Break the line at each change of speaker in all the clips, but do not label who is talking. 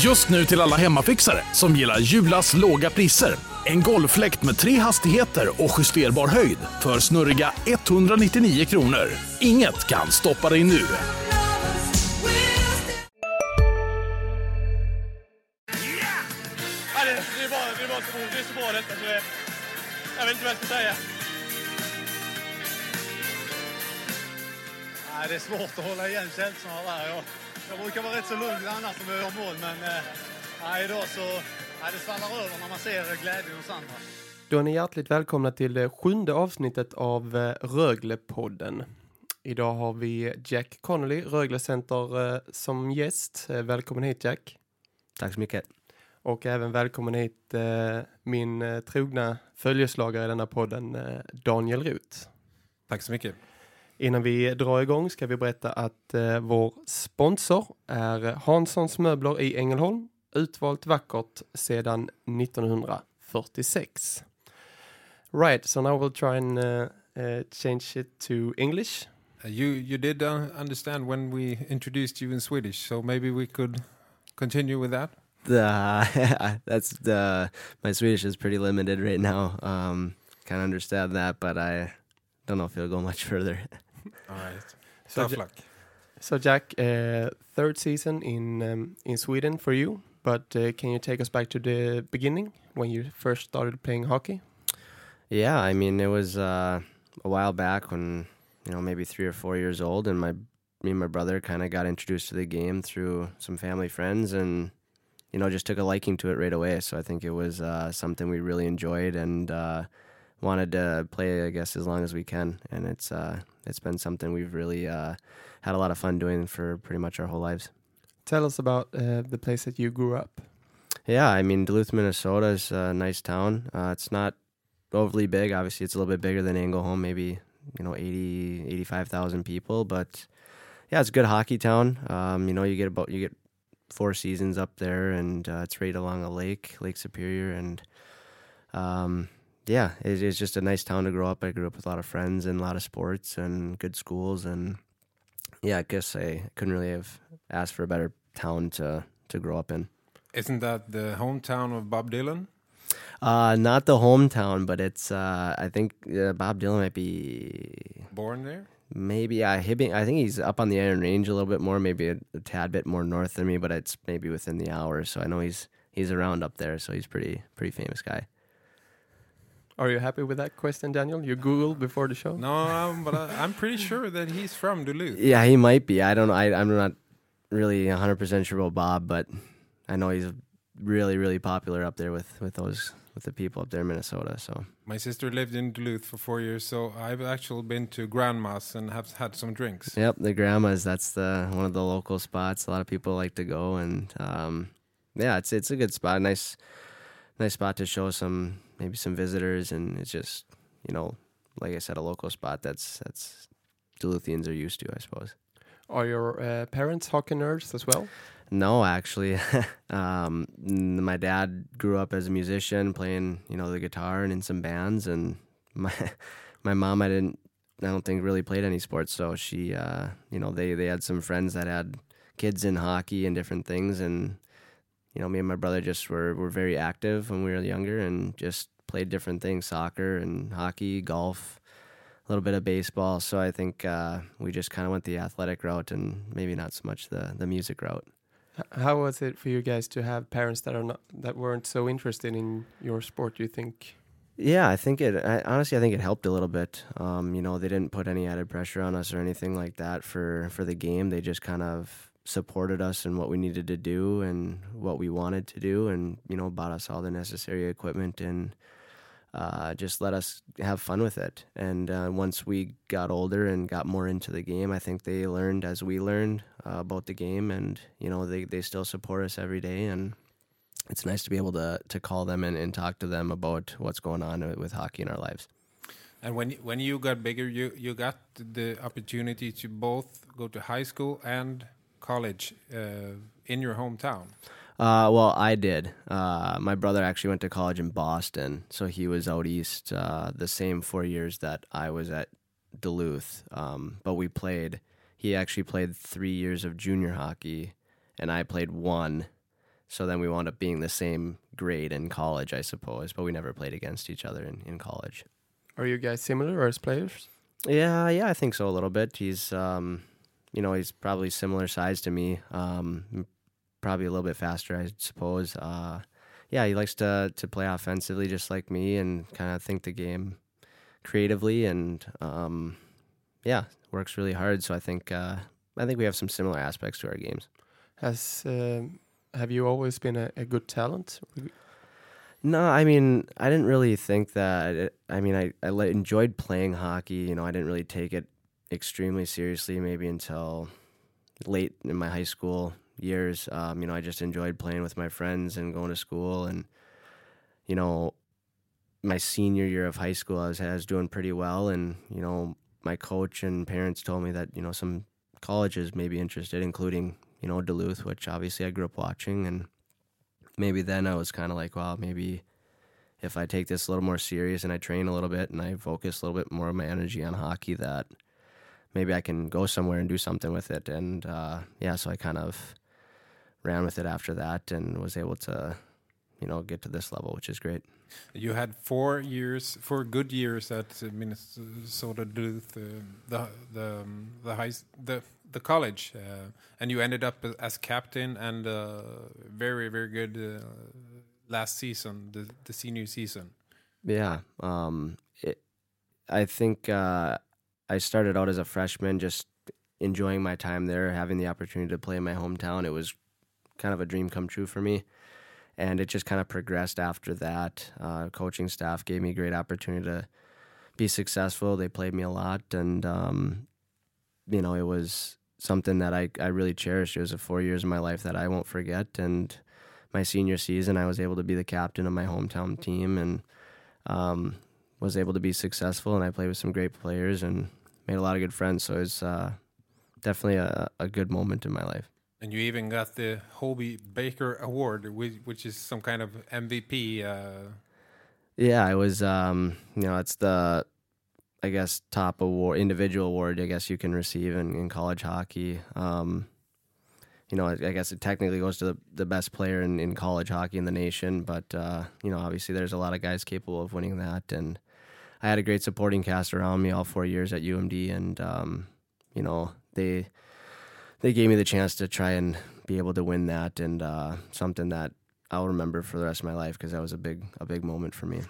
Just nu till alla hemmafixare som gillar Julas låga priser. En golffläkt med tre hastigheter och justerbar höjd för snurriga 199 kronor. Inget kan stoppa dig nu.
Det, är så, bra detta så jag vet inte vad jag ska säga. Nej, det är svårt att hålla igen känslorna där. Jag, jag brukar vara rätt så lugn annars när vi gör mål, men eh, idag så nej, det svallar över när man ser glädjen hos andra.
Då är ni hjärtligt välkomna till det sjunde avsnittet av eh, Röglepodden. Idag har vi Jack Connolly, Rögle Center, eh, som gäst. Eh, Välkommen hit Jack.
Tack så mycket.
Och även välkommen hit eh, min eh, trogna följeslagare i denna podden, eh, Daniel Ruth.
Tack så mycket.
Innan vi drar igång ska vi berätta att eh, vår sponsor är Hanssons möbler i Ängelholm. Utvalt vackert sedan 1946. Right, so now we'll try and uh, uh, change it to English.
Uh, you you did uh, understand when we introduced you in Swedish, so maybe we could continue with that.
The, that's the my Swedish is pretty limited right now. Um, of understand that, but I don't know if it'll go much further.
All right.
So
Tough
Ja-
luck.
So Jack, uh, third season in um, in Sweden for you, but uh, can you take us back to the beginning when you first started playing hockey?
yeah, I mean it was uh, a while back when you know maybe three or four years old, and my me and my brother kind of got introduced to the game through some family friends, and you know just took a liking to it right away. So I think it was uh, something we really enjoyed and uh, wanted to play, I guess, as long as we can. And it's uh, it's been something we've really uh, had a lot of fun doing for pretty much our whole lives.
Tell us about uh, the place that you grew up.
Yeah, I mean Duluth, Minnesota is a nice town. Uh, it's not overly big. Obviously, it's a little bit bigger than Angleholm, maybe you know 80, 85,000 people. But yeah, it's a good hockey town. Um, you know, you get about you get four seasons up there, and uh, it's right along a lake, Lake Superior, and um, yeah, it, it's just a nice town to grow up. I grew up with a lot of friends and a lot of sports and good schools, and yeah, I guess I couldn't really have asked for a better town to to grow up in.
Isn't that the hometown of Bob Dylan?
Uh, not the hometown, but it's. Uh, I think uh, Bob Dylan might be
Born there?
maybe. Uh, Hibbing, I think he's up on the Iron Range a little bit more, maybe a, a tad bit more north than me, but it's maybe within the hour. So I know he's he's around up there. So he's pretty pretty famous guy.
Are you happy with that question, Daniel? You Googled before the show?
No, um, but I, I'm pretty sure that he's from Duluth.
Yeah, he might be. I don't know. I, I'm not really 100 percent sure about Bob, but I know he's really really popular up there with with those with the people up there in Minnesota. So
My sister lived in Duluth for four years, so I've actually been to Grandma's and have had some drinks.
Yep, the grandmas. That's the one of the local spots. A lot of people like to go, and um, yeah, it's it's a good spot. Nice, nice spot to show some maybe some visitors, and it's just you know, like I said, a local spot that's that's Duluthians are used to, I suppose.
Are your uh, parents hockey nerds as well?
No, actually, um, my dad grew up as a musician, playing you know the guitar and in some bands, and my my mom I didn't I don't think really played any sports, so she uh, you know they they had some friends that had kids in hockey and different things, and you know me and my brother just were were very active when we were younger and just played different things, soccer and hockey, golf. A little bit of baseball, so I think uh, we just kind of went the athletic route and maybe not so much the the music route.
How was it for you guys to have parents that are not that weren't so interested in your sport? Do you think?
Yeah, I think it. I, honestly, I think it helped a little bit. Um, you know, they didn't put any added pressure on us or anything like that for for the game. They just kind of supported us in what we needed to do and what we wanted to do, and you know, bought us all the necessary equipment and uh, just let us have fun with it. And uh, once we got older and got more into the game, I think they learned as we learned uh, about the game, and you know, they they still support us every day and it's nice to be able to to call them and, and talk to them about what's going on with hockey in our lives.
And when when you got bigger, you you got the opportunity to both go to high school and college uh, in your hometown.
Uh, well, I did. Uh, my brother actually went to college in Boston, so he was out east uh, the same four years that I was at Duluth. Um, but we played. He actually played three years of junior hockey, and I played one. so then we wound up being the same grade in college, I suppose. But we never played against each other in, in college.
Are you guys similar as players?
Yeah, yeah, I think so a little bit. He's, um, you know, he's probably similar size to me. Um, probably a little bit faster, I suppose. Uh, yeah, he likes to to play offensively just like me and kind of think the game creatively and um, yeah, works really hard. So I think uh, I think we have some similar aspects to our games.
Has um, have you always been a, a good talent?
No, I mean, I didn't really think that. It, I mean, I, I enjoyed playing hockey. You know, I didn't really take it extremely seriously maybe until late in my high school years. Um, you know, I just enjoyed playing with my friends and going to school. And, you know, my senior year of high school, I was, I was doing pretty well. And, you know, my coach and parents told me that, you know, some colleges may be interested, including, you know, Duluth, which obviously I grew up watching. And, maybe then I was kind of like, well, maybe if I take this a little more serious and I train a little bit and I focus a little bit more of my energy on hockey, that maybe I can go somewhere and do something with it. And uh, yeah, so I kind of ran with it after that and was able to, you know, get to this level, which is great.
You had four years, four good years at Minnesota Duluth, uh, the the um, the high the the college, uh, and you ended up as captain and uh, very very good uh, last season, the the senior season.
Yeah, um, it, I think uh, I started out as a freshman, just enjoying my time there, having the opportunity to play in my hometown. It was kind of a dream come true for me and it just kind of progressed after that. Uh, coaching staff gave me a great opportunity to be successful. They played me a lot, and um, you know, it was something that I I really cherished. It was a four years of my life that I won't forget. And my senior season, I was able to be the captain of my hometown team, and um, was able to be successful. And I played with some great players and made a lot of good friends. So it's uh, definitely a, a good moment in my life.
And you even got the Hobey Baker Award, which, which is some kind of MVP. Uh...
Yeah, I was. Um, you know, it's the, I guess, top award, individual award. I guess you can receive in, in college hockey. Um, you know, I, I, guess it technically goes to the, the best player in, in college hockey in the nation. But uh, you know, obviously, there's a lot of guys capable of winning that, and I had a great supporting cast around me all four years at UMD, and um, you know, they they gave me the chance to try and be able to win that, and uh, something that I'll remember for the rest of my life because that was a big a big moment for me.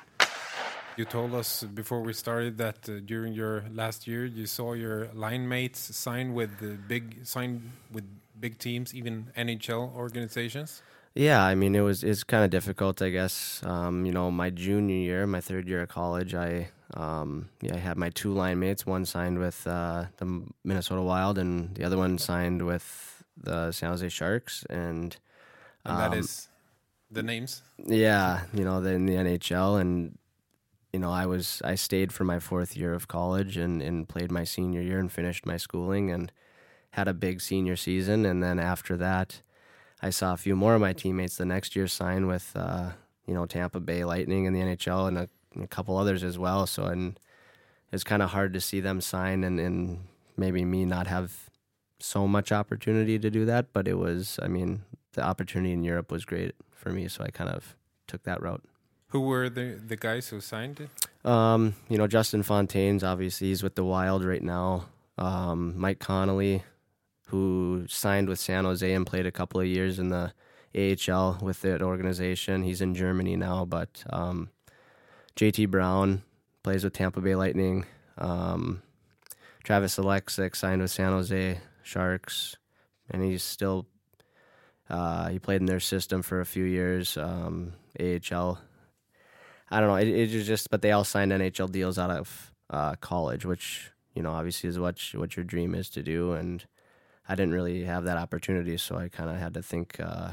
You told us before we started that uh, during your last year, you saw your line mates sign with the big sign with big teams, even NHL organizations.
Yeah, I mean it was it's kind of difficult, I guess. Um, you know, my junior year, my third year of college, I um, yeah, I had my two line mates. One signed with uh, the Minnesota Wild, and the other one signed with the San Jose Sharks. And,
and that um, the names.
Yeah, you know, in the NHL, and you know, I was I stayed for my fourth year of college and and played my senior year and finished my schooling and had a big senior season. And then after that, I saw a few more of my teammates the next year sign with. Uh, you know Tampa Bay Lightning in the NHL and a and a couple others as well. So and it's kind of hard to see them sign and, and maybe me not have so much opportunity to do that. But it was, I mean, the opportunity in Europe was great for me, so I kind of took that route.
Who were the the guys who signed it?
Um, you know, Justin Fontaine's obviously he's with the Wild right now. Um, Mike Connolly, who signed with San Jose and played a couple of years in the AHL with that organization. He's in Germany now, but um, JT Brown plays with Tampa Bay Lightning. Um, Travis Oleksuk signed with San Jose Sharks, and he's still uh, he played in their system for a few years. Um, AHL. I don't know. It, it just, but they all signed NHL deals out of uh, college, which you know obviously is what what your dream is to do. And I didn't really have that opportunity, so I kind of had to think uh,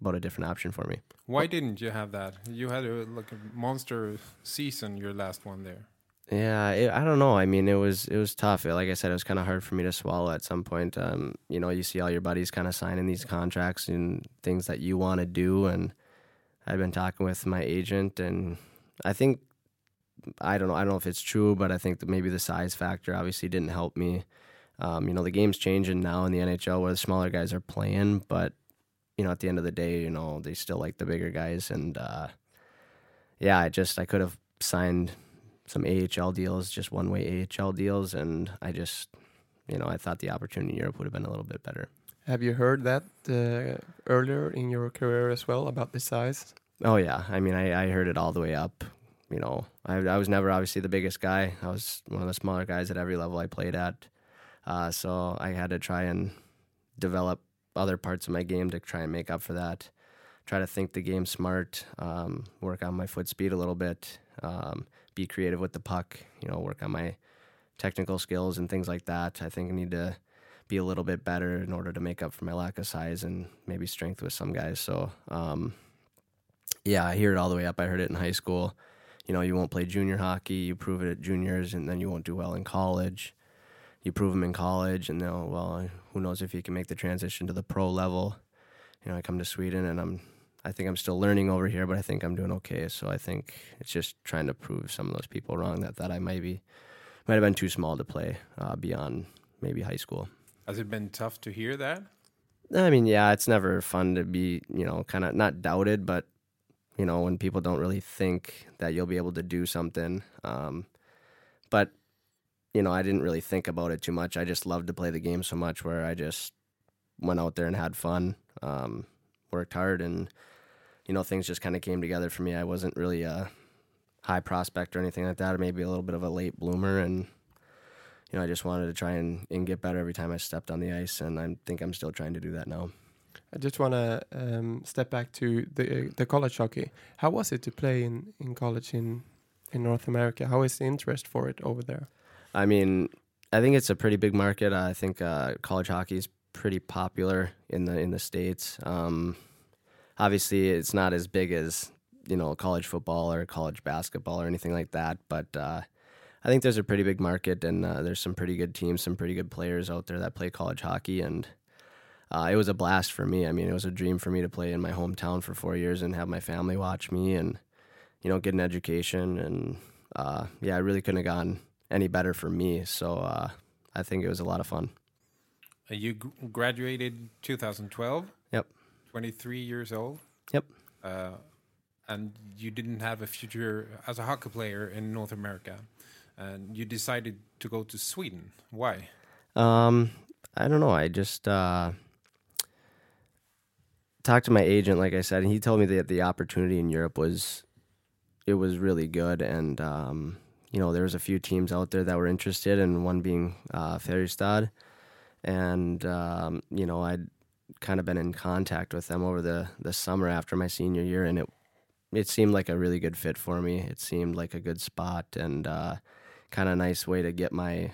about a different option for me.
Why didn't you have that? You had a, like a monster season, your last one there.
Yeah, it, I don't know. I mean, it was it was tough. Like I said, it was kind of hard for me to swallow at some point. Um, you know, you see all your buddies kind of signing these contracts and things that you want to do, and I've been talking with my agent, and I think I don't know. I don't know if it's true, but I think that maybe the size factor obviously didn't help me. Um, you know, the game's changing now in the NHL where the smaller guys are playing, but you know, at the end of the day, you know, they still like the bigger guys. And uh, yeah, I just I could have signed some AHL deals, just one way AHL deals, and I just you know I thought the opportunity in Europe would have been a little bit better.
Have you heard that uh, earlier in your career as well about the size?
Oh yeah, I mean I, I heard it all the way up. You know, I I was never obviously the biggest guy. I was one of the smaller guys at every level I played at. Uh, so I had to try and develop other parts of my game to try and make up for that. Try to think the game smart, um, work on my foot speed a little bit, um, be creative with the puck. You know, work on my technical skills and things like that. I think I need to be a little bit better in order to make up for my lack of size and maybe strength with some guys. So, um, yeah, I hear it all the way up. I heard it in high school. You know, you won't play junior hockey, you prove it at juniors, and then you won't do well in college. You prove them in college, and they'll, well, who knows if you can make the transition to the pro level. You know, I come to Sweden, and I'm, I think I'm still learning over here, but I think I'm doing okay. So I think it's just trying to prove some of those people wrong that, that I might be, might have been too small to play uh, beyond maybe high school.
Has it been tough to hear that?
I mean, yeah, it's never fun to be, you know, kind of not doubted, but you know, when people don't really think that you'll be able to do something. Um, but you know, I didn't really think about it too much. I just loved to play the game so much, where I just went out there and had fun, um, worked hard, and you know, things just kind of came together for me. I wasn't really a high prospect or anything like that, or maybe a little bit of a late bloomer, and you know, I just wanted to try and, and get better every time I stepped on the ice, and I think I'm still trying to do that now.
I just want to um, step back to the the college hockey. How was it to play in, in college in in North America? How is the interest for it over there?
I mean, I think it's a pretty big market. I think uh, college hockey is pretty popular in the in the states. Um, obviously, it's not as big as you know college football or college basketball or anything like that, but uh, I think there's a pretty big market, and uh, there's some pretty good teams, some pretty good players out there that play college hockey, and uh, it was a blast for me. I mean, it was a dream for me to play in my hometown for four years and have my family watch me, and you know, get an education, and uh, yeah, I really couldn't have gone any better for me. So uh, I think it was a lot of fun.
Uh, you graduated 2012.
Yep.
23 years old.
Yep.
Uh, and you didn't have a future as a hockey player in North America, and you decided to go to Sweden. Why?
Um, I don't know. I just uh, talked to my agent, like I said, and he told me that the opportunity in Europe was it was really good, and um, you know there was a few teams out there that were interested, and one being uh, and um, you know I'd kind of been in contact with them over the the summer after my senior year, and it it seemed like a really good fit for me. It seemed like a good spot and uh, kind of a nice way to get my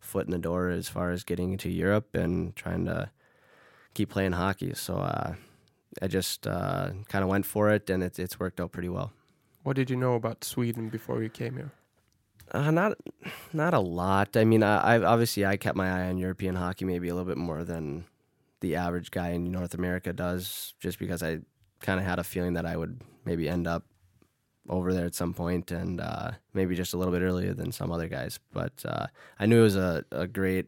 foot in the door as far as getting into Europe and trying to keep playing hockey. So uh, I just uh, kind of went for it, and it's it's worked out pretty well.
What did you know about Sweden before you came here?
Uh, not not a lot. I mean, I, I obviously I kept my eye on European hockey maybe a little bit more than the average guy in North America does, just because I kind of had a feeling that I would maybe end up over there at some point and uh, maybe just a little bit earlier than some other guys. But uh, I knew it was a, a great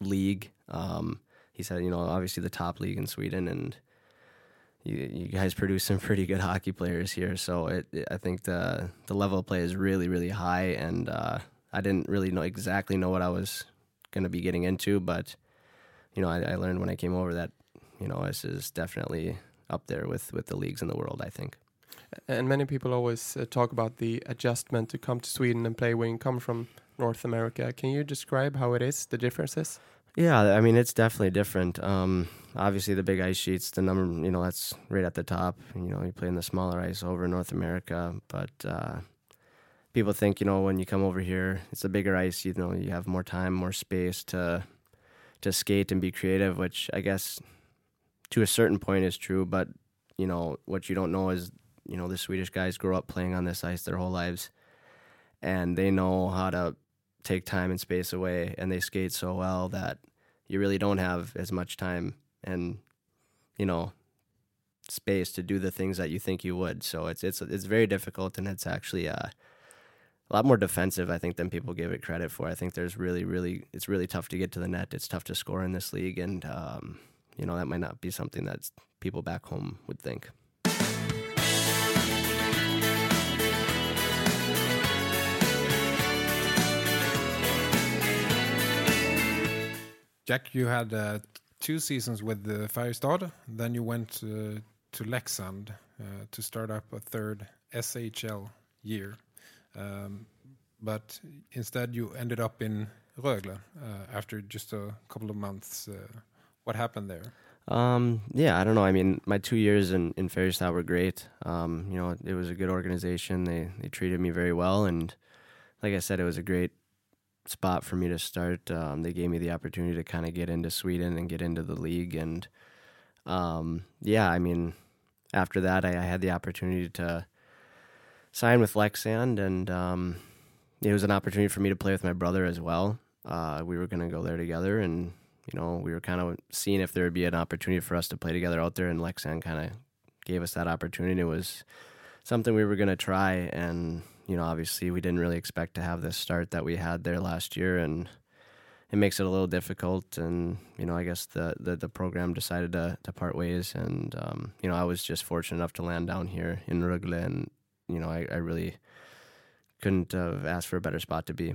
league. Um, he said, you know, obviously the top league in Sweden, and you, you guys produce some pretty good hockey players here. So it, it, I think the the level of play is really, really high, and uh, I didn't really know exactly know what I was going to be getting into, but you know, I, I learned when I came over that you know this is definitely up there with with the leagues in the world. I think.
And many people always uh, talk about the adjustment to come to Sweden and play when you come from North America. Can you describe how it is, the differences?
Yeah, I mean it's definitely different. Um, obviously, the big ice sheets, the number, you know, that's right at the top. You know, you play in the smaller ice over in North America, but uh, people think, you know, when you come over here, it's a bigger ice. You know, you have more time, more space to to skate and be creative, which I guess to a certain point is true. But you know, what you don't know is you know the Swedish guys grow up playing on this ice their whole lives, and they know how to take time and space away, and they skate so well that you really don't have as much time and you know space to do the things that you think you would. So it's it's it's very difficult, and it's actually uh, a lot more defensive, I think, than people give it credit for. I think there's really, really, it's really tough to get to the net. It's tough to score in this league, and um, you know that might not be something that people back home would think.
Jack, you had uh, two seasons with the Färjestad. Then you went uh, to Leksand uh, to start up a third SHL year. Um, but instead, you ended up in Rögle uh, after just a couple of months. Uh, what happened there?
Um, yeah, I don't know. I mean, my two years in in Färjestad were great. Um, you know, it was a good organization. They they treated me very well, and like I said, it was a great spot for me to start. Um, they gave me the opportunity to kind of get into Sweden and get into the league, and um, yeah, I mean, after that, I, I, had the opportunity to sign with Leksand, and um, it was an opportunity for me to play with my brother as well. Uh, we were going to go there together, and you know, we were kind of seeing if there would be an opportunity for us to play together out there, and Leksand kind of gave us that opportunity. It was something we were going to try, and you know, obviously we didn't really expect to have this start that we had there last year, and it makes it a little difficult. And you know, I guess the the, the program decided to to part ways, and um, you know, I was just fortunate enough to land down here in Rögle, and you know, I, I really couldn't have asked for a better spot to be.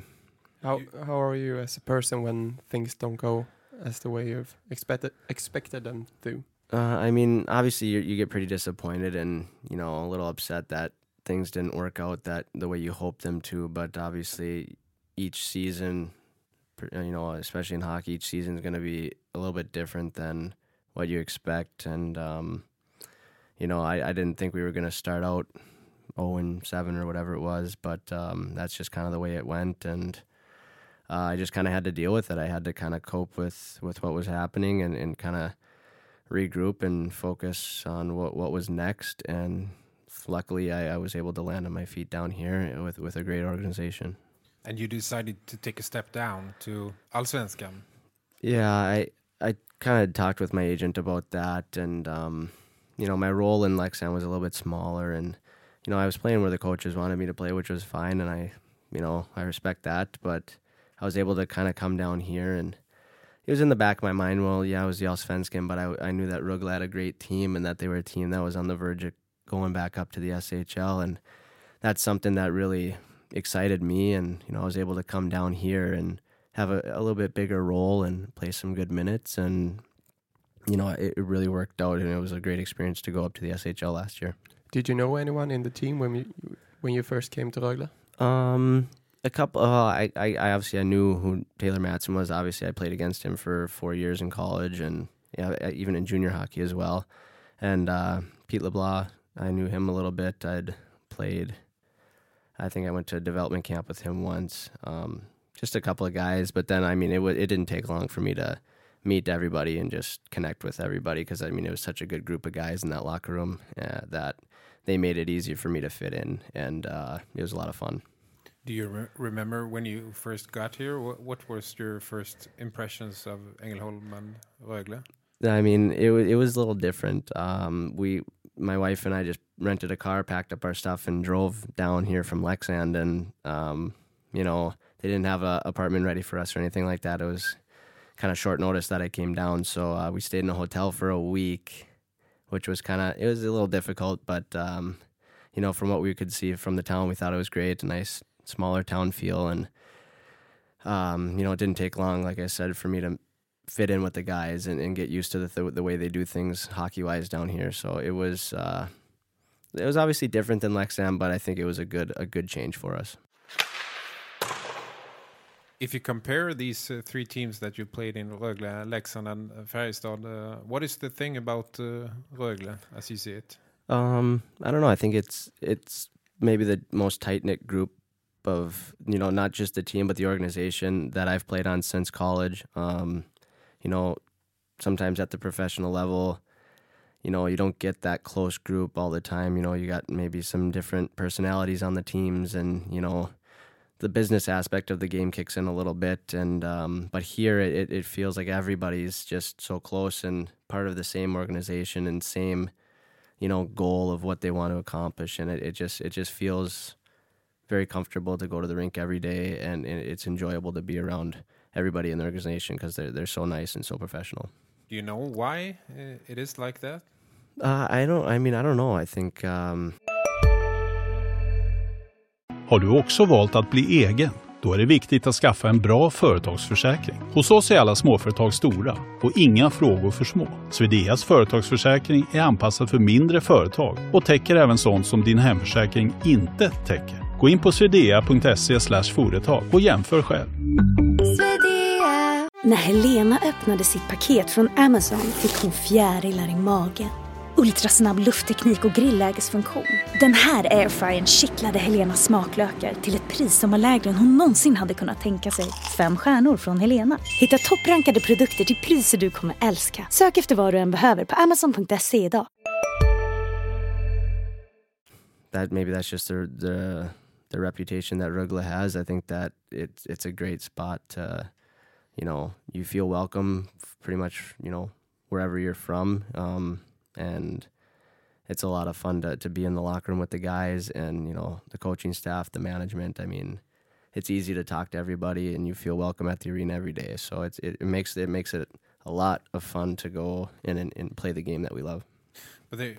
How how are you as a person when things don't go as the way you've expected expected them to?
Uh, I mean, obviously you, you get pretty disappointed and you know a little upset that things didn't work out that the way you hoped them to. But obviously, each season, you know, especially in hockey, each season is going to be a little bit different than what you expect. And um, you know, I, I didn't think we were going to start out 0 and 7 or whatever it was, but um, that's just kind of the way it went. And uh, I just kind of had to deal with it. I had to kind of cope with, with what was happening and, and kind of regroup and focus on what, what was next. And luckily, I, I was able to land on my feet down here with, with a great organization.
And you decided to take a step down to Allsvenskan.
Yeah, I I kind of talked with my agent about that, and um, you know, my role in Leksand was a little bit smaller, and you know, I was playing where the coaches wanted me to play, which was fine, and I, you know, I respect that. But I was able to kind of come down here, and it was in the back of my mind. Well, yeah, I was the Allsvenskan, but I, I knew that Rögle had a great team, and that they were a team that was on the verge of going back up to the SHL, and that's something that really excited me. And you know, I was able to come down here and have a, a little bit bigger role and play some good minutes, and you know, it, it really worked out, and it was a great experience to go up to the SHL last year.
Did you know anyone in the team when you when you first came to Rögle?
Um, a couple. Uh, I, I, I obviously I knew who Taylor Matson was. Obviously, I played against him for four years in college, and yeah, even in junior hockey as well. And uh, Pete LeBlanc, I knew him a little bit. I'd played. I think I went to a development camp with him once. Um, just a couple of guys, but then I mean, it w- it didn't take long for me to meet everybody and just connect with everybody because I mean, it was such a good group of guys in that locker room uh, that they made it easy for me to fit in, and uh, it was a lot of fun.
Do you re remember when you first got here? What, what was your first impressions of Ängelholm and Rögle?
I mean, it was it was a little different. Um, we, my wife and I, just rented a car, packed up our stuff, and drove down here from Leksand. And um, you know, they didn't have an apartment ready for us or anything like that. It was kind of short notice that I came down, so uh, we stayed in a hotel for a week which was kind of it was a little difficult, but um, you know, from what we could see from the town, we thought it was great, a nice smaller town feel, and um, you know, it didn't take long, like I said, for me to fit in with the guys and, and get used to the th- the way they do things hockey wise down here. So it was uh, it was obviously different than Leksand, but I think it was a good a good change for us
if you compare these uh, three teams that you played in Rögle, Leksand, and uh, Färjestad, uh, what is the thing about uh, Rögle as you see it?
Um, I don't know. I think it's it's maybe the most tight knit group of you know not just the team but the organization that I've played on since college. Um, you know, sometimes at the professional level, you know, you don't get that close group all the time. You know, you got maybe some different personalities on the teams, and you know the business aspect of the game kicks in a little bit and um, but here it, it feels like everybody's just so close and part of the same organization and same you know goal of what they want to accomplish and it, it just it just feels very comfortable to go to the rink every day and, it's enjoyable to be around everybody in the organization because they're, they're so nice and so professional
Do you know why it is like that?
Uh, I don't. I mean, I don't know. I think um,
Har du också valt att bli egen? Då är det viktigt att skaffa en bra företagsförsäkring. Hos oss är alla småföretag stora och inga frågor för små. Swedeas företagsförsäkring är anpassad för mindre företag och täcker även sånt som din hemförsäkring inte täcker. Gå in på swedea.se företag och jämför själv.
När Helena öppnade sitt paket från Amazon fick hon fjärilar i magen. Ultrasnabb luftteknik och grillägesfunktion. Den här airfryern kittlade Helenas smaklökar till ett pris som var lägre än hon någonsin hade kunnat tänka sig. Fem stjärnor från Helena. Hitta topprankade produkter till priser du kommer älska. Sök efter vad du än behöver på amazon.se idag.
that maybe that's just the the the reputation that Rögle has. I think that it's it's a great spot to, you know, you feel welcome pretty much, you know, wherever you're from, um, and it's a lot of fun to to be in the locker room with the guys and you know the coaching staff, the management. I mean, it's easy to talk to everybody and you feel welcome at the arena every day. So it's it, it makes it makes it a lot of fun to go in and, and play the game that we love.
But they,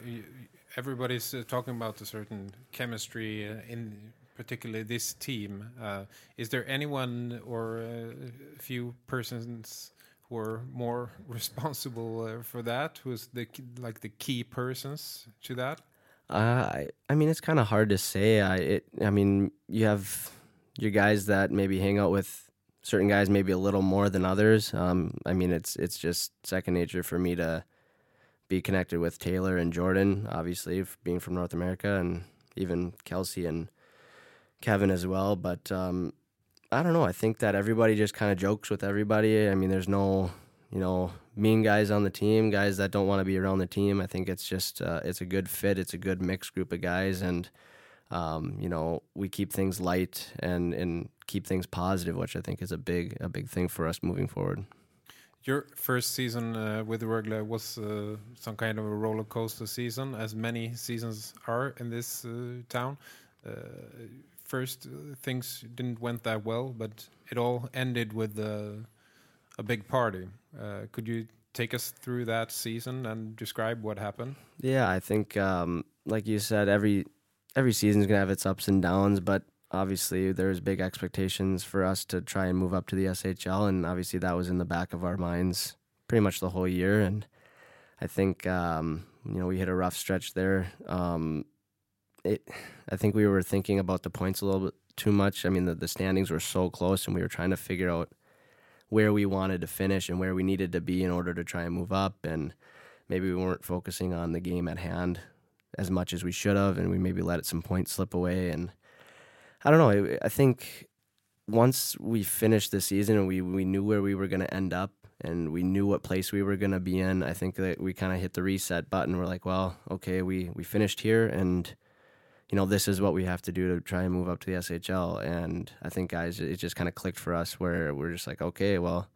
everybody's uh, talking about a certain chemistry uh, in particularly this team. Uh, is there anyone or uh, a few persons who are more responsible uh, for that? Who's the like the key persons to that?
Uh, I I mean, it's kind of hard to say. I it I mean, you have your guys that maybe hang out with certain guys maybe a little more than others. Um, I mean, it's it's just second nature for me to be connected with Taylor and Jordan, obviously being from North America, and even Kelsey and Kevin as well. But um, I don't know. I think that everybody just kind of jokes with everybody. I mean, there's no you know mean guys on the team, guys that don't want to be around the team. I think it's just uh, it's a good fit. It's a good mixed group of guys, and um, you know we keep things light and and keep things positive, which I think is a big a big thing for us moving forward.
Your first season uh, with Rögle was uh, some kind of a roller coaster season, as many seasons are in this uh, town. First, uh, things didn't went that well, but it all ended with uh, a big party. Uh, could you take us through that season and describe what happened?
Yeah, I think um, like you said, every every season's gonna have its ups and downs, but obviously there's big expectations for us to try and move up to the SHL, and obviously that was in the back of our minds pretty much the whole year. And I think um, you know we hit a rough stretch there. Um, it, I think we were thinking about the points a little bit too much. I mean, the, the standings were so close, and we were trying to figure out where we wanted to finish and where we needed to be in order to try and move up. And maybe we weren't focusing on the game at hand as much as we should have, and we maybe let some points slip away. And I don't know. I- I think once we finished the season and we, we knew where we were going to end up and we knew what place we were going to be in, I think that we kind of hit the reset button. We're like, well, okay, we, we finished here and, you know, this is what we have to do to try and move up to the SHL. And I think, guys, it just kind of clicked for us where we're just like, okay, well,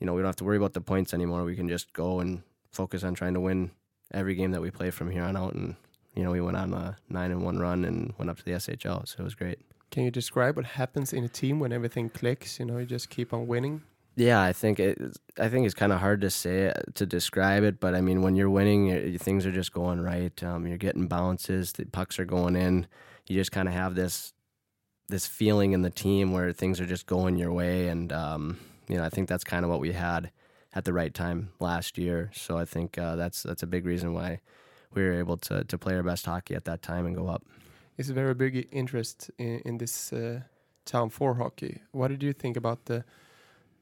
you know, we don't have to worry about the points anymore. We can just go and focus on trying to win every game that we play from here on out. And, you know, we went on a nine and one run and went up to the SHL. So it was great.
Can you describe what happens in a team when everything clicks? You know, you just keep on winning.
Yeah, I think it. I think it's kind of hard to say to describe it, but I mean, when you're winning, things are just going right. Um, you're getting bounces, the pucks are going in. You just kind of have this this feeling in the team where things are just going your way, and um, you know, I think that's kind of what we had at the right time last year. So I think uh, that's that's a big reason why we were able to to play our best hockey at that time and go up.
It's a very big interest in, in this uh, town for hockey. What did you think about the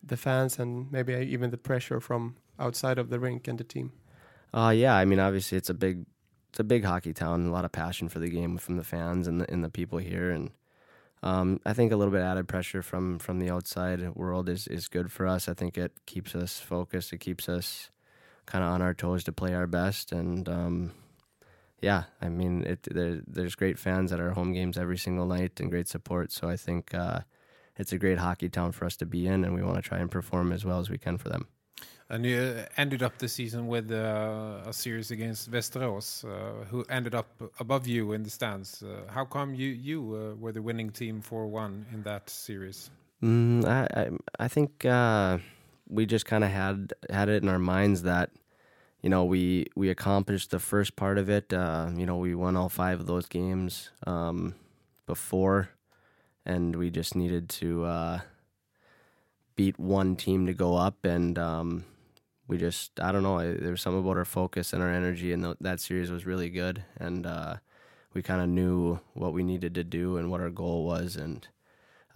the fans and maybe even the pressure from outside of the rink and the team?
Uh, yeah, I mean, obviously it's a big, it's a big hockey town. A lot of passion for the game from the fans and the and the people here, and um, I think a little bit added pressure from from the outside world is is good for us. I think it keeps us focused. It keeps us kind of on our toes to play our best, and um, yeah, I mean, it there, there's great fans at our home games every single night and great support. So I think uh, it's a great hockey town for us to be in, and we want to try and perform as well as we can for them.
And you ended up the season with uh, a series against Västerås, uh, who ended up above you in the stands. Uh, how come you you uh, were the winning team 4-1 in that series?
Mm, I, I I think uh, we just kind of had had it in our minds that you know we we accomplished the first part of it. Uh, you know, we won all five of those games um, before, and we just needed to uh, beat one team to go up, and um, we just I don't know. There was something about our focus and our energy, and th- that series was really good, and uh, we kind of knew what we needed to do and what our goal was, and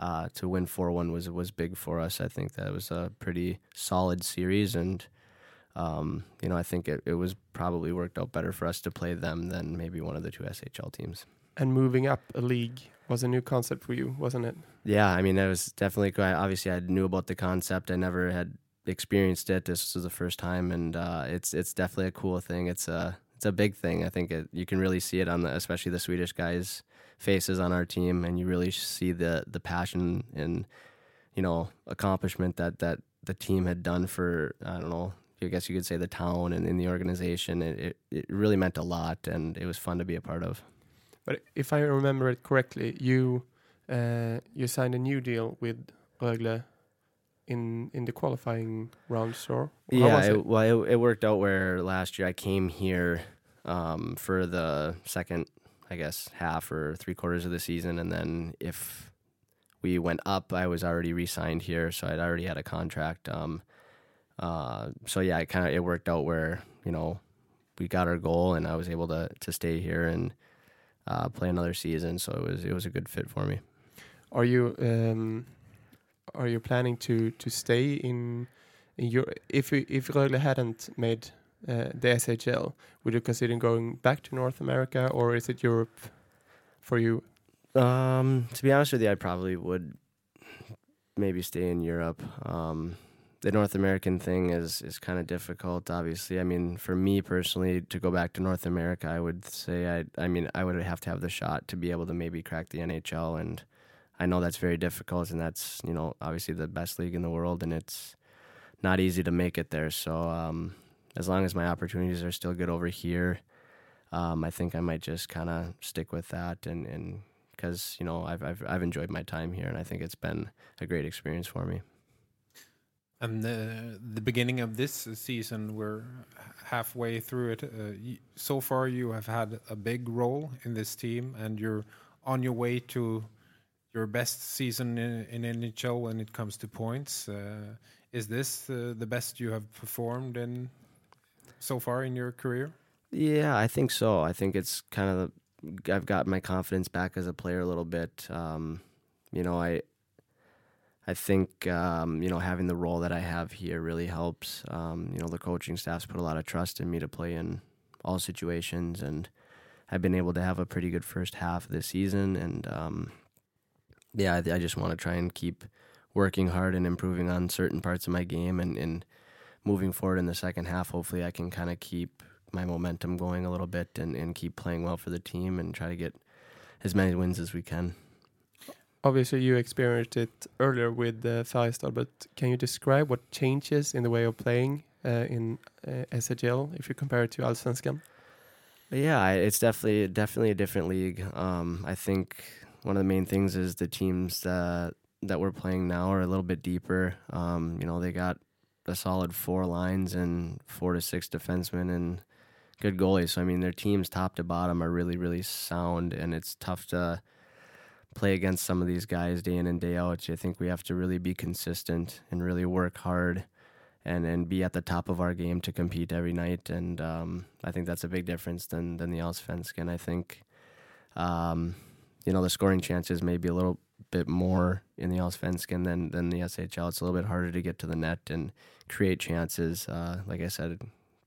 uh, to win four one was was big for us. I think that was a pretty solid series, and um, you know I think it, it was probably worked out better for us to play them than maybe one of the two SHL teams.
And moving up a league was a new concept for you, wasn't it?
Yeah, I mean, it was definitely obviously I knew about the concept. I never had experienced it. This was the first time, and uh, it's it's definitely a cool thing. It's a it's a big thing. I think it, you can really see it on the especially the Swedish guys' faces on our team, and you really see the the passion and you know accomplishment that that the team had done for I don't know. I guess you could say the town and in the organization. It, it it really meant a lot, and it was fun to be a part of.
But if I remember it correctly, you uh, you signed a new deal with Rögle in in the qualifying rounds, or
yeah, it? It, well, it, it, worked out where last year I came here um, for the second, I guess, half or three quarters of the season, and then if we went up, I was already re-signed here, so I'd already had a contract. Um, uh, so yeah, it kind of it worked out where you know we got our goal, and I was able to to stay here and uh, play another season. So it was it was a good fit for me.
Are you um, are you planning to to stay in in your if if Rögle hadn't made uh, the SHL, would you consider going back to North America or is it Europe for you?
Um, to be honest with you, I probably would maybe stay in Europe. Um, the North American thing is is kind of difficult. Obviously, I mean, for me personally, to go back to North America, I would say I I mean I would have to have the shot to be able to maybe crack the NHL, and I know that's very difficult, and that's you know obviously the best league in the world, and it's not easy to make it there. So um, as long as my opportunities are still good over here, um, I think I might just kind of stick with that, and and because you know I've, I've I've enjoyed my time here, and I think it's been a great experience for me.
And the the beginning of this season, we're halfway through it. Uh, so far, you have had a big role in this team, and you're on your way to your best season in, in SHL when it comes to points. Uh, is this uh, the best you have performed in so far in your career?
Yeah, I think so. I think it's kind of the, I've got my confidence back as a player a little bit. Um, you know, I I think um, you know having the role that I have here really helps. Um, you know, the coaching staff's put a lot of trust in me to play in all situations, and I've been able to have a pretty good first half of the season. And um, yeah, I, I just want to try and keep working hard and improving on certain parts of my game, and, and moving forward in the second half. Hopefully, I can kind of keep my momentum going a little bit and, and keep playing well for the team and try to get as many wins as we can
obviously you experienced it earlier with uh, Färjestad, but can you describe what changes in the way of playing uh, in uh, SHL if you compare it to Allsvenskan?
Yeah, it's definitely definitely a different league. Um, I think one of the main things is the teams that that we're playing now are a little bit deeper. Um, you know, they got a solid four lines and four to six defensemen and good goalies. So I mean, their teams top to bottom are really really sound, and it's tough to play against some of these guys day in and day out. I think we have to really be consistent and really work hard and, and be at the top of our game to compete every night. And um, I think that's a big difference than, than the Allsvenskan. I think, um, you know, the scoring chances may be a little bit more in the Allsvenskan than, than the SHL. It's a little bit harder to get to the net and create chances. Uh, like I said,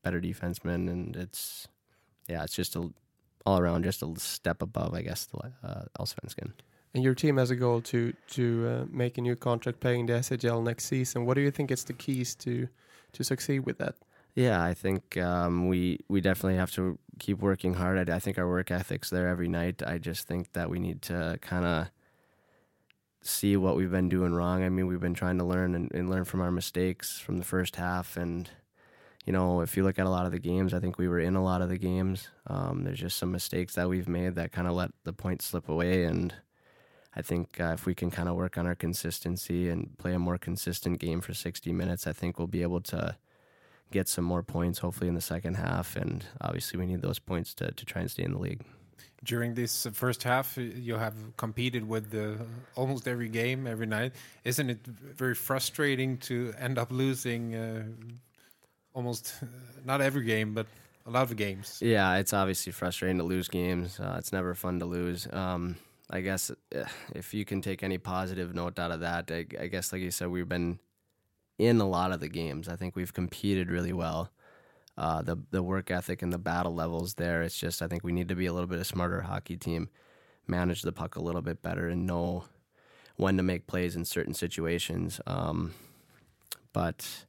better defensemen, and it's, yeah, it's just a, all around just a step above, I guess, the uh, Allsvenskan.
And your team has a goal to to uh, make a new contract playing the SHL next season. What do you think is the keys to to succeed with that?
Yeah, I think um, we we definitely have to keep working hard. I, I, think our work ethic's there every night. I just think that we need to kind of see what we've been doing wrong. I mean, we've been trying to learn and, and, learn from our mistakes from the first half. And you know, if you look at a lot of the games, I think we were in a lot of the games. Um, there's just some mistakes that we've made that kind of let the points slip away and I think uh, if we can kind of work on our consistency and play a more consistent game for 60 minutes, I think we'll be able to get some more points, hopefully in the second half. And obviously, we need those points to, to try and stay in the league.
During this first half, you have competed with the, almost every game, every night. Isn't it very frustrating to end up losing uh, almost not every game, but a lot of games?
Yeah, it's obviously frustrating to lose games. Uh, it's never fun to lose. Um, I guess eh, if you can take any positive note out of that, I, I guess, like you said, we've been in a lot of the games. I think we've competed really well. Uh, the the work ethic and the battle levels there. It's just I think we need to be a little bit of smarter hockey team, manage the puck a little bit better, and know when to make plays in certain situations. Um, but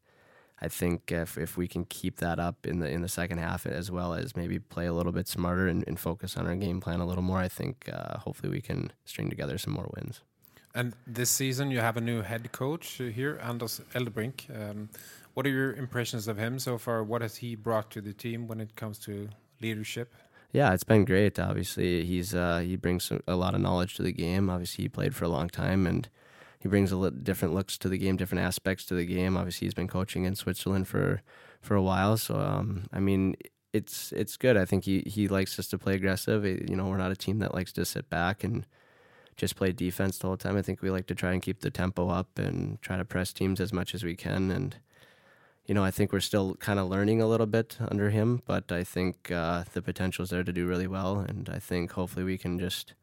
I think if if we can keep that up in the in the second half, as well as maybe play a little bit smarter and, and focus on our game plan a little more, I think uh, hopefully we can string together some more wins.
And this season, you have a new head coach here, Anders Eldebrink. Um, what are your impressions of him so far? What has he brought to the team when it comes to leadership?
Yeah, it's been great. Obviously, he's uh, he brings a lot of knowledge to the game. Obviously, he played for a long time, and he brings a little different looks to the game, different aspects to the game. Obviously, he's been coaching in Switzerland for for a while. So, um, I mean, it's it's good. I think he he likes us to play aggressive. You know, we're not a team that likes to sit back and just play defense the whole time. I think we like to try and keep the tempo up and try to press teams as much as we can and you know, I think we're still kind of learning a little bit under him, but I think uh, the potential is there to do really well. And I think hopefully we can just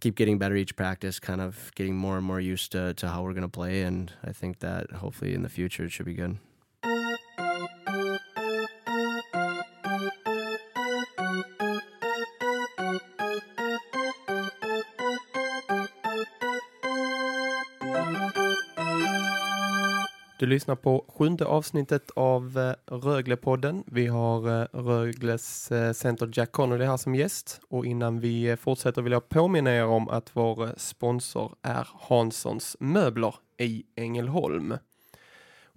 keep getting better each practice, kind of getting more and more used to, to how we're going to play. And I think that hopefully in the future it should be good.
Du lyssnar på sjunde avsnittet av eh, Röglepodden. Vi har eh, Rögles eh, center Jack Connolly här som gäst. Och innan vi fortsätter vill jag påminna er om att vår sponsor är Hanssons möbler i Ängelholm.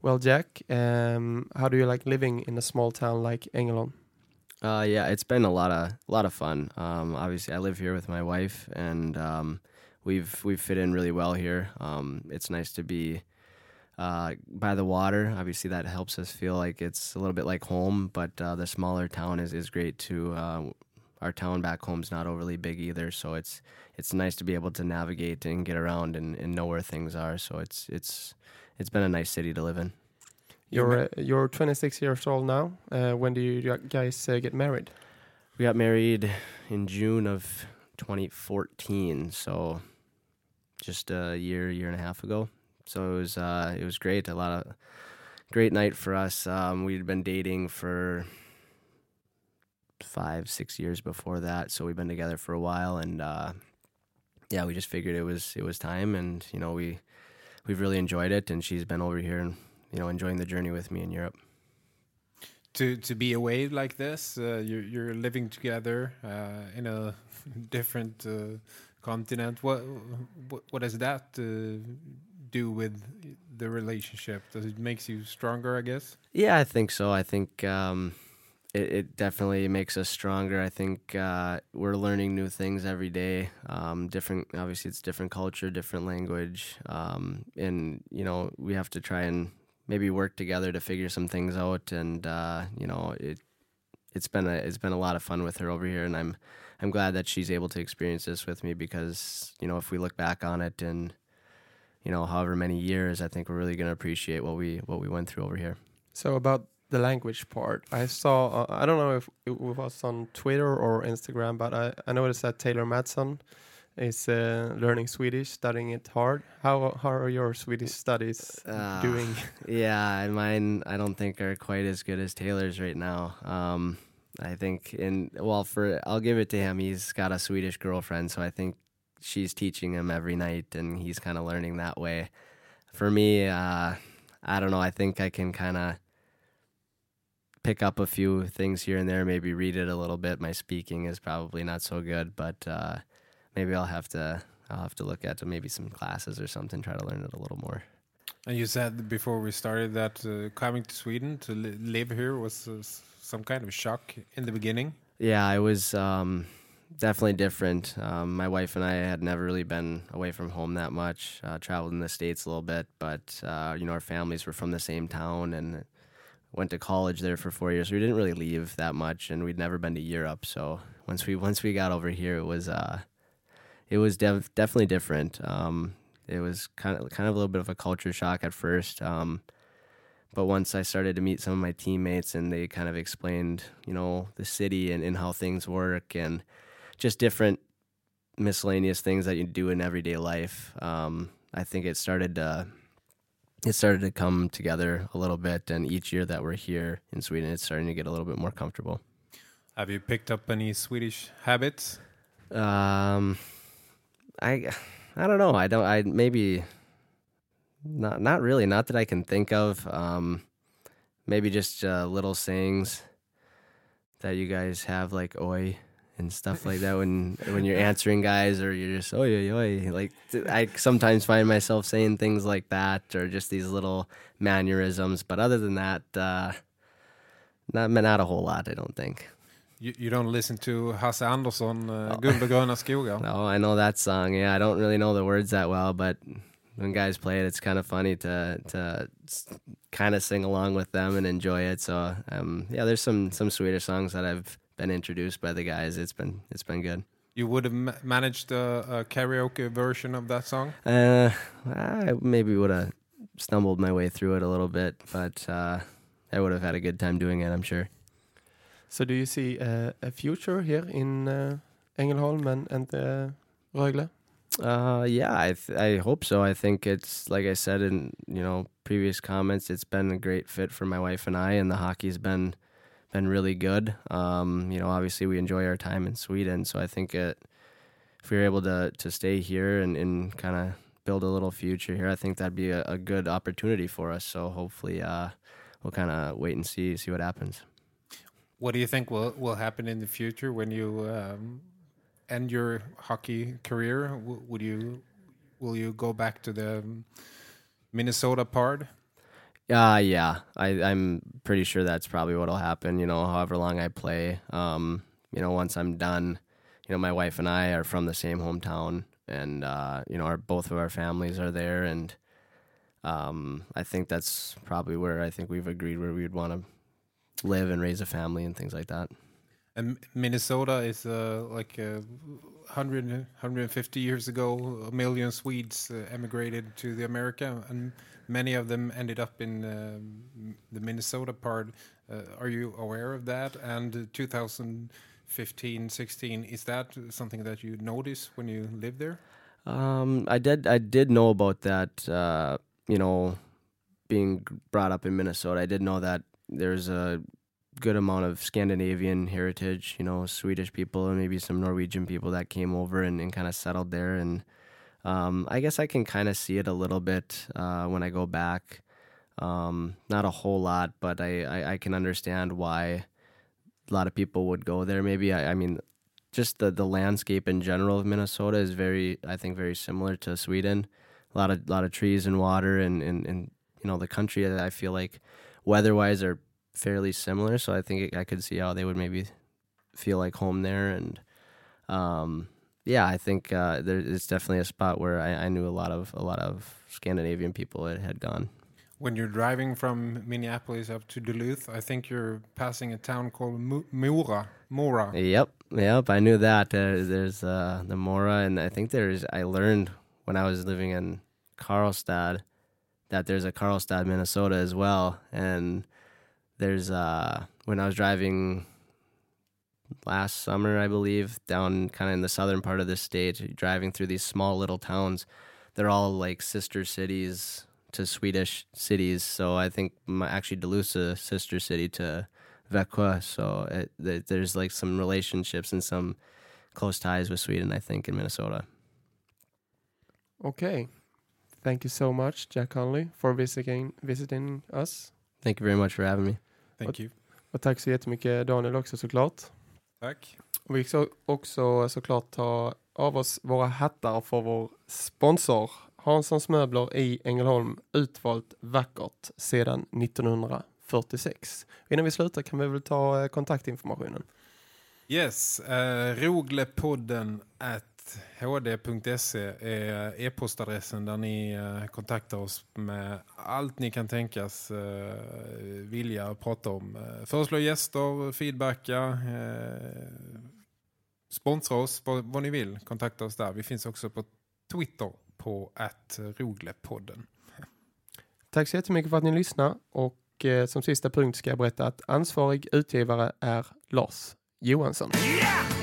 Well, Jack, um, how do you like living in a small town like Ängelholm?
Uh, yeah, it's been a lot of a lot of fun. Um, obviously, I live here with my wife, and um, we've we've fit in really well here. Um, it's nice to be uh, by the water. Obviously, that helps us feel like it's a little bit like home. But uh, the smaller town is, is great too. Uh, our town back home's not overly big either, so it's it's nice to be able to navigate and get around and, and know where things are. So it's it's it's been a nice city to live in.
You're uh, you're 26 years old now. Uh, when do you guys uh, get married?
We got married in June of 2014, so just a year, year and a half ago so it was uh, it was great. A lot of great night for us. Um, we'd been dating for five, six years before that, so we've been together for a while, and uh, yeah, we just figured it was it was time, and you know we we've really enjoyed it, and she's been over here and you know enjoying the journey with me in Europe.
To to be away like this, uh, you're you're living together uh, in a different uh, continent. What what what is that? Uh, do with the relationship? Does it makes you stronger? I guess.
Yeah, I think so. I think um, it, it, definitely makes us stronger. I think uh, we're learning new things every day. Um, different, obviously, it's different culture, different language, um, and you know we have to try and maybe work together to figure some things out. And uh, you know it it's been a it's been a lot of fun with her over here, and I'm I'm glad that she's able to experience this with me because you know if we look back on it and you know, however many years, I think we're really going to appreciate what we what we went through over here.
So about the language part, I saw. Uh, I don't know if it was on Twitter or Instagram, but I, I noticed that Taylor Matson is uh, learning Swedish, studying it hard. How how are your Swedish studies uh, doing?
Yeah, mine I don't think are quite as good as Taylor's right now. Um, I think in well for I'll give it to him. He's got a Swedish girlfriend, so I think she's teaching him every night and he's kind of learning that way. For me, uh, I don't know. I think I can kind of pick up a few things here and there, maybe read it a little bit. My speaking is probably not so good, but uh, maybe I'll have to I'll have to look at maybe some classes or something, try to learn it a little more.
And you said before we started that uh, coming to Sweden to li live here was uh, some kind of shock in the beginning.
Yeah, I was. Um, definitely different. Um, my wife and I had never really been away from home that much. Uh, traveled in the states a little bit, but uh, you know our families were from the same town and went to college there for four years. We didn't really leave that much, and we'd never been to Europe. So once we once we got over here, it was uh, it was def- definitely different. Um, it was kind of kind of a little bit of a culture shock at first. Um, but once I started to meet some of my teammates and they kind of explained, you know, the city and, and how things work and just different miscellaneous things that you do in everyday life, um, I think it started to it started to come together a little bit. And each year that we're here in Sweden, it's starting to get a little bit more comfortable.
Have you picked up any Swedish habits?
Um, I I don't know. I don't. I maybe not not really. Not that I can think of. Um, maybe just uh, little sayings that you guys have, like "oi" and stuff like that when when you're answering guys, or you're just "oi oi oi." Like I sometimes find myself saying things like that, or just these little mannerisms. But other than that, uh, not not a whole lot. I don't think.
You, you don't listen to Hasse Andersson, uh, Guld och gröna skogar?
No, I know that song. Yeah, I don't really know the words that well, but when guys play it, it's kind of funny to to kind of sing along with them and enjoy it. So, um, yeah, there's some some Swedish songs that I've been introduced by the guys. It's been it's been good.
You would have ma- managed a, a karaoke version of that song?
Uh, I maybe would have stumbled my way through it a little bit, but uh, I would have had a good time doing it. I'm sure.
So do you see uh, a future here in uh, Ängelholm and, and uh, Rögle?
Uh, yeah, I th- I hope so. I think it's like I said in you know previous comments. It's been a great fit for my wife and I, and the hockey's been been really good. Um, you know, obviously we enjoy our time in Sweden, so I think it, if we were able to to stay here and, and kind of build a little future here, I think that'd be a, a good opportunity for us. So hopefully, uh, we'll kind of wait and see see what happens.
What do you think will will happen in the future when you um, end your hockey career? W- would you will you go back to the um, Minnesota part?
Uh, yeah, I, I'm pretty sure that's probably what'll happen. You know, however long I play, um, you know, once I'm done, you know, my wife and I are from the same hometown, and uh, you know, our both of our families are there, and um, I think that's probably where I think we've agreed where we'd want to live and raise a family and things like that.
And Minnesota is uh, like uh, 100, 150 years ago, a million Swedes uh, emigrated to the America, and many of them ended up in um, the Minnesota part. Uh, are you aware of that? And 2015, 16, is that something that you notice when you live there?
Um, I did. I did know about that. Uh, you know, being brought up in Minnesota, I did know that there's a good amount of Scandinavian heritage. You know, Swedish people and maybe some Norwegian people that came over and, and kind of settled there. And um, I guess I can kind of see it a little bit uh, when I go back. Um, not a whole lot, but I, I, I can understand why a lot of people would go there. Maybe I, I mean, just the, the landscape in general of Minnesota is very, I think, very similar to Sweden. A lot of lot of trees and water, and, and, and you know the country. I feel like weather-wise are fairly similar, so I think I could see how they would maybe feel like home there. And um, yeah, I think uh, there, it's definitely a spot where I, I knew a lot of a lot of Scandinavian people that had gone.
When you're driving from Minneapolis up to Duluth, I think you're passing a town called Mora. Mora.
Yep, yep. I knew that. Uh, there's uh, the Mora, and I think there's. I learned when I was living in Karlstad that there's a Karlstad, Minnesota, as well. And there's uh, when I was driving last summer, I believe, down kind of in the southern part of the state, driving through these small little towns. They're all like sister cities to Swedish cities. So I think my, actually Duluth's a sister city to Växjö. So it, th- there's like some relationships and some close ties with Sweden, I think, in Minnesota.
Okay. Thank you so much, Jack Connolly, for visiting, visiting us.
Thank you very much for having me.
Thank you.
Och tack så jättemycket Daniel också såklart.
Tack.
Och vi ska också såklart ta av oss våra hattar för vår sponsor Hanssons möbler i Ängelholm utvalt vackert sedan 1946. Innan vi slutar kan vi väl ta eh, kontaktinformationen.
Yes, eh, roglepodden at hd.se är e-postadressen där ni eh, kontaktar oss med allt ni kan tänkas eh, vilja prata om. Eh, föreslå gäster, feedbacka, sponsra oss, vad, ni vill. Kontakta oss där. Vi finns också på Twitter på att roglepodden.
Tack så jättemycket för att ni lyssnar och som sista punkt ska jag berätta att ansvarig utgivare är Lars Johansson.
Under